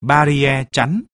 barrier chắn